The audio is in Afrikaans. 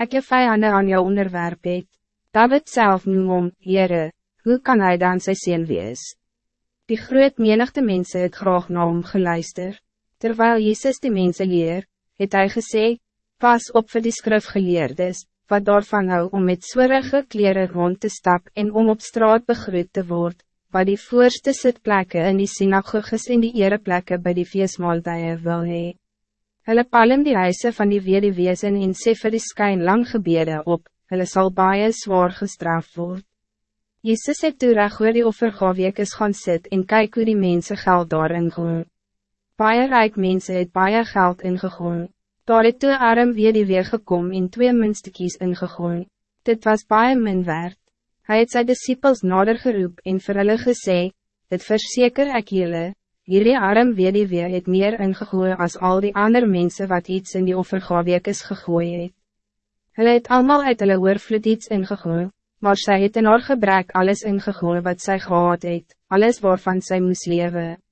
ek je vijanden aan jou onderwerp het. David zelf noem om, Heere, hoe kan hij dan sy sien wees? Die groot menigte mensen het graag na hom geluister. Terwijl Jezus die mensen leer, het hij gesê, pas op vir die skrifgeleerdes, wat daarvan hou om met swirige kleren rond te stap en om op straat begroet te worden, wat die voorste sitplekke in die synagoges en die ereplekke by die feestmaaltuie wil hee. Hulle palm die huise van die wederwezen en sê vir die skyn lang gebede op, hulle sal baie zwaar gestraft word. Jezus het toe reg oor die offergaweekes gaan sit en kyk hoe die mense geld daarin gooi. Baie rijk mense het baie geld ingegooi. Daar het toe arm weer die weer gekom en twee munstekies ingegooi. Dit was baie min werd. Hij het sy disciples nader geroep en vir hulle gesê, Dit verseker ek julle, hierdie arm weer het meer ingegooi als al die andere mensen wat iets in die offergaweekes gegooi het. Hulle het allemaal uit hulle oorvloed iets ingegooi maar zij het in haar gebrek alles ingegooi wat zij gehad het, alles waarvan zij moest leven.